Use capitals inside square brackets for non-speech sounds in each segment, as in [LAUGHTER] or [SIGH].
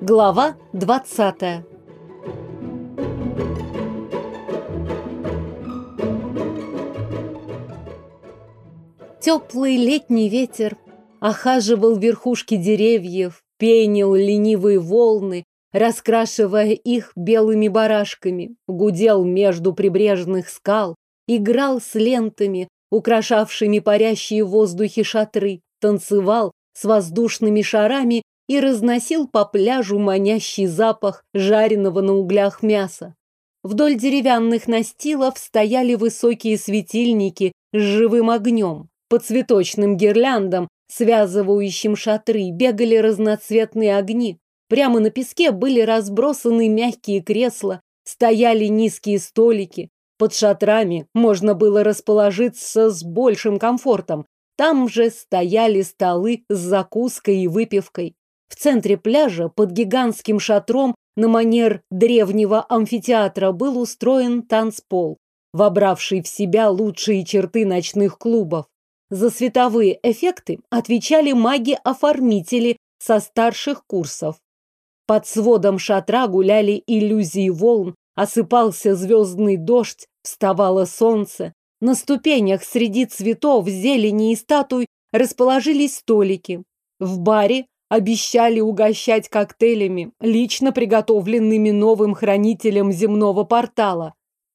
Глава двадцатая. Теплый летний ветер охаживал верхушки деревьев, пенил ленивые волны, раскрашивая их белыми барашками, гудел между прибрежных скал, играл с лентами, украшавшими парящие в воздухе шатры, танцевал с воздушными шарами и разносил по пляжу манящий запах жареного на углях мяса. Вдоль деревянных настилов стояли высокие светильники с живым огнем. По цветочным гирляндам, связывающим шатры, бегали разноцветные огни. Прямо на песке были разбросаны мягкие кресла, стояли низкие столики. Под шатрами можно было расположиться с большим комфортом. Там же стояли столы с закуской и выпивкой. В центре пляжа, под гигантским шатром, на манер древнего амфитеатра был устроен танцпол, вобравший в себя лучшие черты ночных клубов. За световые эффекты отвечали маги-оформители со старших курсов. Под сводом шатра гуляли иллюзии волн, осыпался звездный дождь, вставало солнце. На ступенях среди цветов, зелени и статуй расположились столики. В баре обещали угощать коктейлями, лично приготовленными новым хранителем земного портала.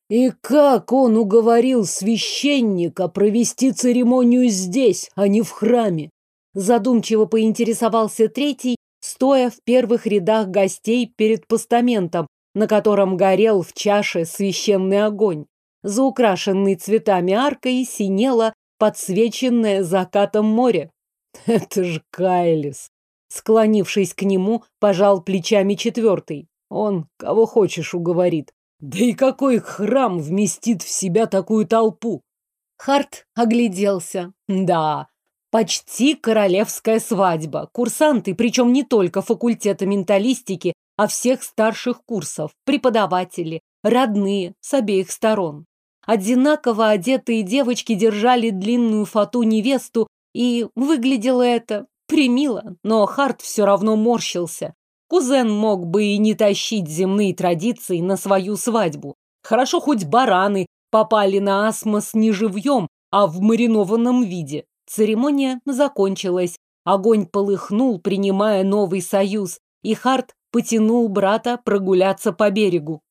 И как он уговорил священника провести церемонию здесь, а не в храме? Задумчиво поинтересовался третий, стоя в первых рядах гостей перед постаментом, на котором горел в чаше священный огонь. За украшенной цветами аркой синело подсвеченное закатом море. [LAUGHS] Это ж Кайлис. Склонившись к нему, пожал плечами четвертый. Он кого хочешь уговорит. Да и какой храм вместит в себя такую толпу? Харт огляделся. Да, почти королевская свадьба. Курсанты, причем не только факультета менталистики, а всех старших курсов, преподаватели, родные с обеих сторон. Одинаково одетые девочки держали длинную фату невесту, и выглядело это примило, но Харт все равно морщился. Кузен мог бы и не тащить земные традиции на свою свадьбу. Хорошо хоть бараны попали на асмос не живьем, а в маринованном виде. Церемония закончилась. Огонь полыхнул, принимая новый союз, и Харт потянул брата прогуляться по берегу.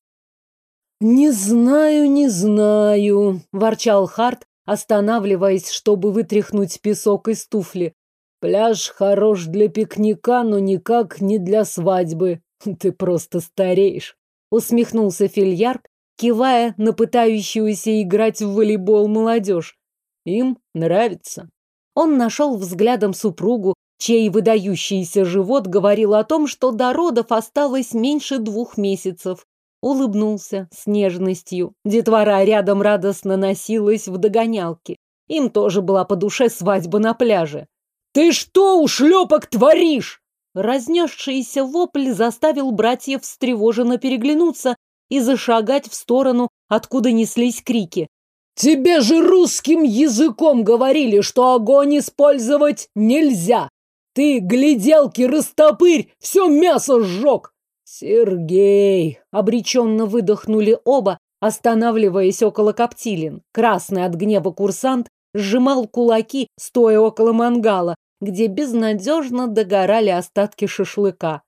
«Не знаю, не знаю», – ворчал Харт, останавливаясь, чтобы вытряхнуть песок из туфли. Пляж хорош для пикника, но никак не для свадьбы. Ты просто стареешь. Усмехнулся Фильярк, кивая на пытающуюся играть в волейбол молодежь. Им нравится. Он нашел взглядом супругу, чей выдающийся живот говорил о том, что до родов осталось меньше двух месяцев. Улыбнулся с нежностью. Детвора рядом радостно носилась в догонялке. Им тоже была по душе свадьба на пляже. «Ты что, ушлепок, творишь?» Разнесшийся вопль заставил братьев встревоженно переглянуться и зашагать в сторону, откуда неслись крики. «Тебе же русским языком говорили, что огонь использовать нельзя! Ты, гляделки, растопырь, все мясо сжег!» «Сергей!» — обреченно выдохнули оба, останавливаясь около коптилин. Красный от гнева курсант сжимал кулаки, стоя около мангала, где безнадежно догорали остатки шашлыка.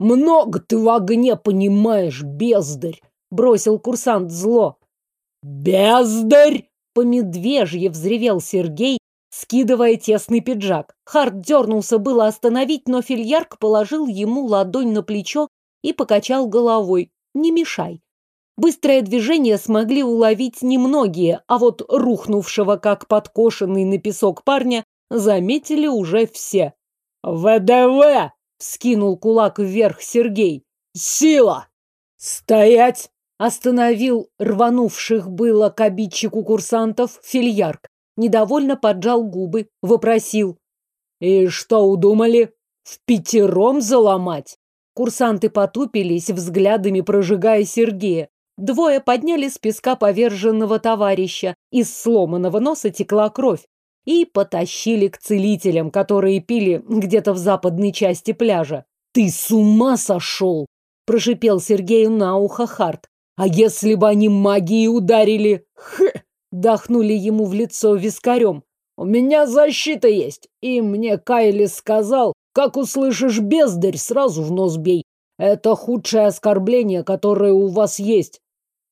«Много ты в огне понимаешь, бездарь!» — бросил курсант зло. «Бездарь!» — по медвежье взревел Сергей, скидывая тесный пиджак. Харт дернулся было остановить, но Фильярк положил ему ладонь на плечо и покачал головой. «Не мешай». Быстрое движение смогли уловить немногие, а вот рухнувшего, как подкошенный на песок парня, заметили уже все. «ВДВ!» — вскинул кулак вверх Сергей. «Сила!» «Стоять!» — остановил рванувших было к обидчику курсантов фильярк. Недовольно поджал губы, вопросил. «И что удумали? В пятером заломать?» Курсанты потупились, взглядами прожигая Сергея. Двое подняли с песка поверженного товарища. Из сломанного носа текла кровь. и потащили к целителям, которые пили где-то в западной части пляжа. «Ты с ума сошел!» – прошипел Сергею на ухо Харт. «А если бы они магией ударили?» «Хе!» – дохнули ему в лицо вискарем. «У меня защита есть, и мне Кайли сказал, как услышишь бездарь, сразу в нос бей. Это худшее оскорбление, которое у вас есть».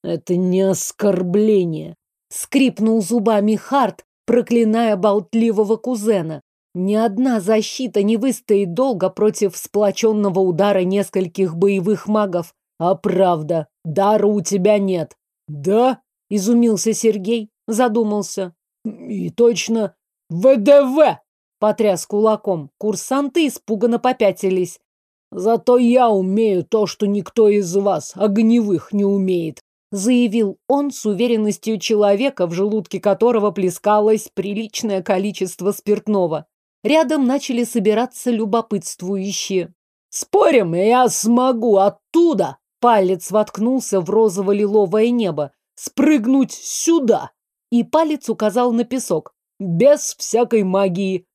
«Это не оскорбление», – скрипнул зубами Харт, проклиная болтливого кузена. Ни одна защита не выстоит долго против сплоченного удара нескольких боевых магов. А правда, дара у тебя нет. Да? Изумился Сергей, задумался. И точно. ВДВ! Потряс кулаком. Курсанты испуганно попятились. Зато я умею то, что никто из вас, огневых, не умеет заявил он с уверенностью человека, в желудке которого плескалось приличное количество спиртного. Рядом начали собираться любопытствующие. «Спорим, я смогу оттуда!» Палец воткнулся в розово-лиловое небо. «Спрыгнуть сюда!» И палец указал на песок. «Без всякой магии!»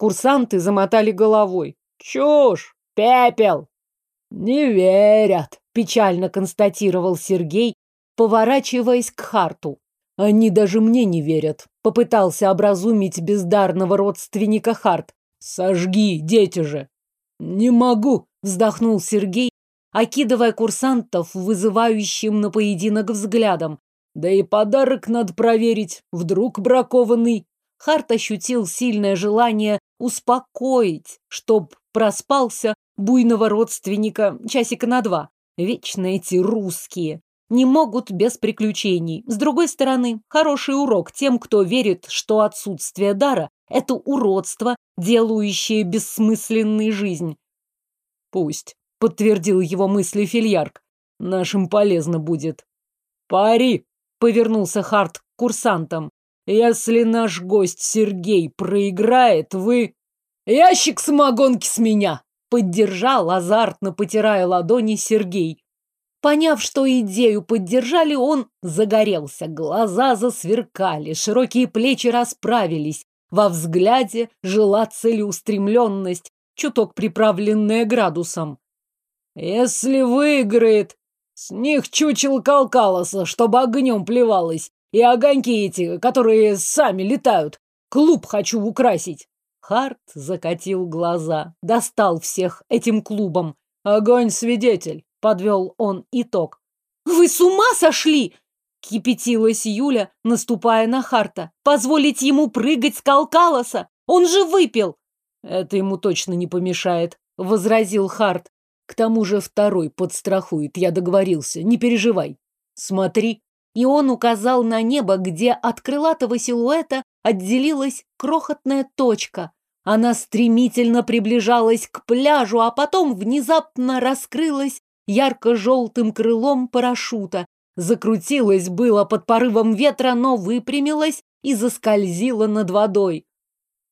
Курсанты замотали головой. «Чушь! Пепел!» «Не верят!» – печально констатировал Сергей, поворачиваясь к Харту. Они даже мне не верят. Попытался образумить бездарного родственника Харт. Сожги, дети же. Не могу, вздохнул Сергей, окидывая курсантов вызывающим на поединок взглядом. Да и подарок надо проверить, вдруг бракованный. Харт ощутил сильное желание успокоить, чтоб проспался буйного родственника часика на два. Вечно эти русские не могут без приключений. С другой стороны, хороший урок тем, кто верит, что отсутствие дара – это уродство, делающее бессмысленной жизнь. Пусть, подтвердил его мысли Фильярк, нашим полезно будет. Пари, повернулся Харт к курсантам. Если наш гость Сергей проиграет, вы... Ящик самогонки с меня! Поддержал, азартно потирая ладони Сергей. Поняв, что идею поддержали, он загорелся, глаза засверкали, широкие плечи расправились, во взгляде жила целеустремленность, чуток приправленная градусом. «Если выиграет, с них чучел Калкалоса, чтобы огнем плевалось, и огоньки эти, которые сами летают, клуб хочу украсить». Харт закатил глаза, достал всех этим клубом. «Огонь-свидетель, подвел он итог. «Вы с ума сошли?» — кипятилась Юля, наступая на Харта. «Позволить ему прыгать с Калкалоса? Он же выпил!» «Это ему точно не помешает», — возразил Харт. «К тому же второй подстрахует, я договорился, не переживай. Смотри». И он указал на небо, где от крылатого силуэта отделилась крохотная точка. Она стремительно приближалась к пляжу, а потом внезапно раскрылась ярко-желтым крылом парашюта. Закрутилась было под порывом ветра, но выпрямилась и заскользила над водой.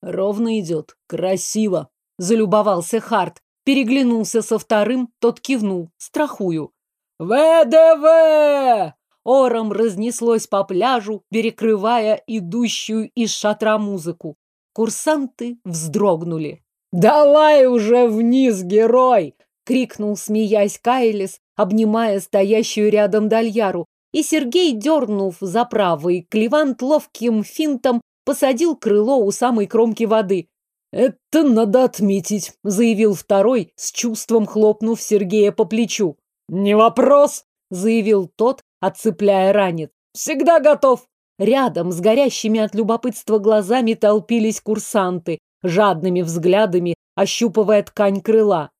Ровно идет, красиво, залюбовался Харт. Переглянулся со вторым, тот кивнул. Страхую. ВДВ! Ором разнеслось по пляжу, перекрывая идущую из шатра музыку. Курсанты вздрогнули. «Давай уже вниз, герой!» крикнул, смеясь Кайлис, обнимая стоящую рядом Дальяру. И Сергей, дернув за правый, Клевант ловким финтом посадил крыло у самой кромки воды. «Это надо отметить», — заявил второй, с чувством хлопнув Сергея по плечу. «Не вопрос», — заявил тот, отцепляя ранец. «Всегда готов». Рядом с горящими от любопытства глазами толпились курсанты, жадными взглядами ощупывая ткань крыла.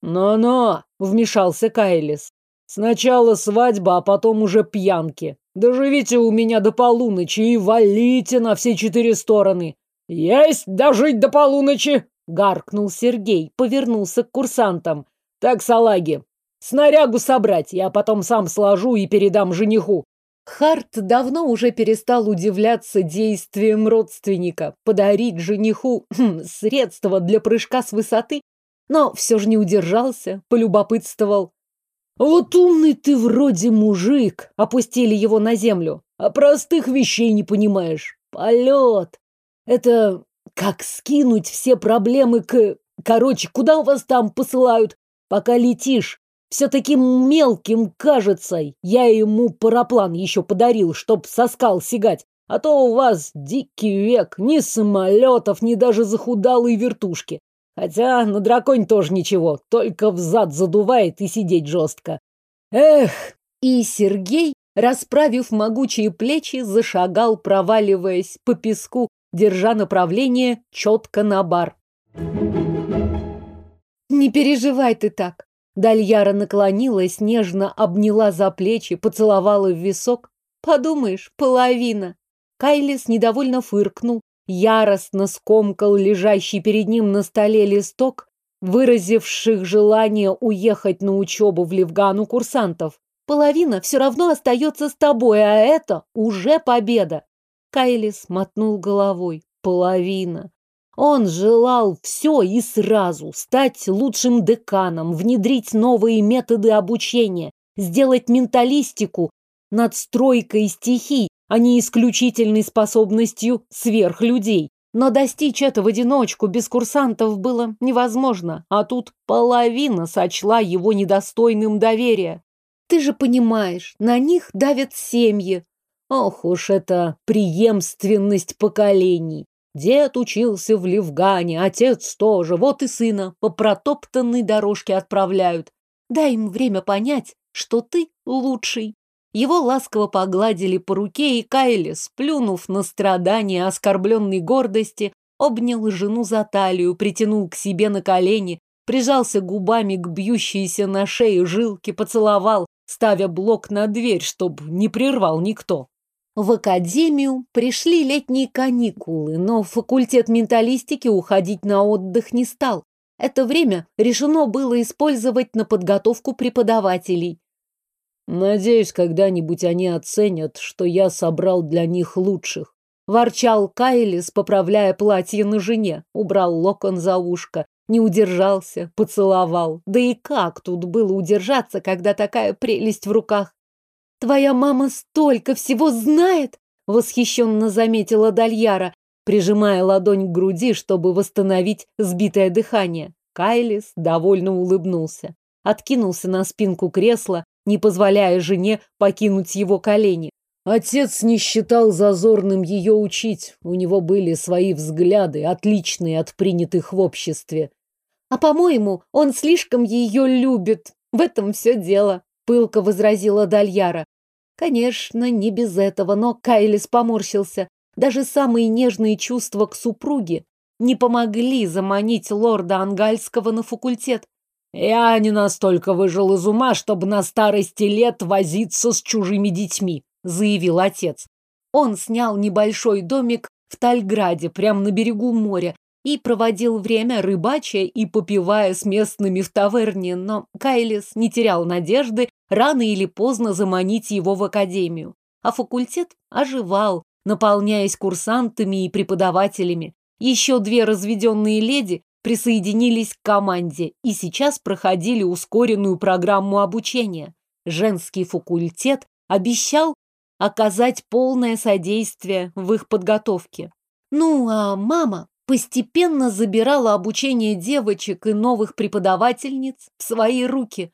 «Но-но!» — вмешался Кайлис. «Сначала свадьба, а потом уже пьянки. Доживите у меня до полуночи и валите на все четыре стороны!» «Есть дожить до полуночи!» — гаркнул Сергей, повернулся к курсантам. «Так, салаги, снарягу собрать, я потом сам сложу и передам жениху». Харт давно уже перестал удивляться действиям родственника. Подарить жениху хм, средства для прыжка с высоты но все же не удержался, полюбопытствовал. «Вот умный ты вроде мужик!» — опустили его на землю. «А простых вещей не понимаешь. Полет! Это как скинуть все проблемы к... Короче, куда у вас там посылают? Пока летишь, все таким мелким кажется. Я ему параплан еще подарил, чтоб со скал сигать. А то у вас дикий век, ни самолетов, ни даже захудалые вертушки. Хотя на драконь тоже ничего, только взад задувает и сидеть жестко. Эх! И Сергей, расправив могучие плечи, зашагал, проваливаясь по песку, держа направление четко на бар. «Не переживай ты так!» Дальяра наклонилась, нежно обняла за плечи, поцеловала в висок. «Подумаешь, половина!» Кайлис недовольно фыркнул, яростно скомкал лежащий перед ним на столе листок, выразивших желание уехать на учебу в Левгану курсантов. Половина все равно остается с тобой, а это уже победа. Кайлис мотнул головой. Половина. Он желал все и сразу, стать лучшим деканом, внедрить новые методы обучения, сделать менталистику надстройкой стихий, а не исключительной способностью сверхлюдей. Но достичь этого в одиночку без курсантов было невозможно, а тут половина сочла его недостойным доверия. Ты же понимаешь, на них давят семьи. Ох уж это преемственность поколений. Дед учился в Левгане, отец тоже, вот и сына по протоптанной дорожке отправляют. Дай им время понять, что ты лучший. Его ласково погладили по руке, и Кайли, сплюнув на страдания оскорбленной гордости, обнял жену за талию, притянул к себе на колени, прижался губами к бьющейся на шее жилке, поцеловал, ставя блок на дверь, чтобы не прервал никто. В академию пришли летние каникулы, но факультет менталистики уходить на отдых не стал. Это время решено было использовать на подготовку преподавателей. Надеюсь, когда-нибудь они оценят, что я собрал для них лучших. Ворчал Кайлис, поправляя платье на жене, убрал локон за ушко, не удержался, поцеловал. Да и как тут было удержаться, когда такая прелесть в руках? Твоя мама столько всего знает, восхищенно заметила Дальяра, прижимая ладонь к груди, чтобы восстановить сбитое дыхание. Кайлис довольно улыбнулся, откинулся на спинку кресла, не позволяя жене покинуть его колени. Отец не считал зазорным ее учить. У него были свои взгляды, отличные от принятых в обществе. А, по-моему, он слишком ее любит. В этом все дело, пылко возразила Дальяра. Конечно, не без этого, но Кайлис поморщился. Даже самые нежные чувства к супруге не помогли заманить лорда Ангальского на факультет. Я не настолько выжил из ума, чтобы на старости лет возиться с чужими детьми, заявил отец. Он снял небольшой домик в Тальграде, прямо на берегу моря, и проводил время рыбача и попивая с местными в таверне, но Кайлис не терял надежды рано или поздно заманить его в академию. А факультет оживал, наполняясь курсантами и преподавателями. Еще две разведенные леди присоединились к команде и сейчас проходили ускоренную программу обучения. Женский факультет обещал оказать полное содействие в их подготовке. Ну, а мама постепенно забирала обучение девочек и новых преподавательниц в свои руки.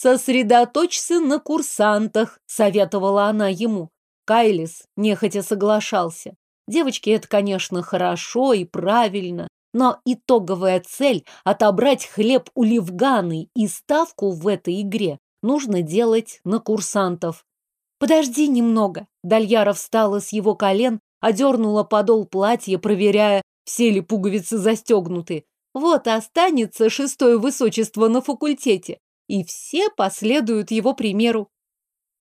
«Сосредоточься на курсантах», — советовала она ему. Кайлис нехотя соглашался. Девочки, это, конечно, хорошо и правильно, но итоговая цель – отобрать хлеб у Левганы и ставку в этой игре нужно делать на курсантов. «Подожди немного». Дальяра встала с его колен, одернула подол платья, проверяя, все ли пуговицы застегнуты. Вот останется шестое высочество на факультете, и все последуют его примеру.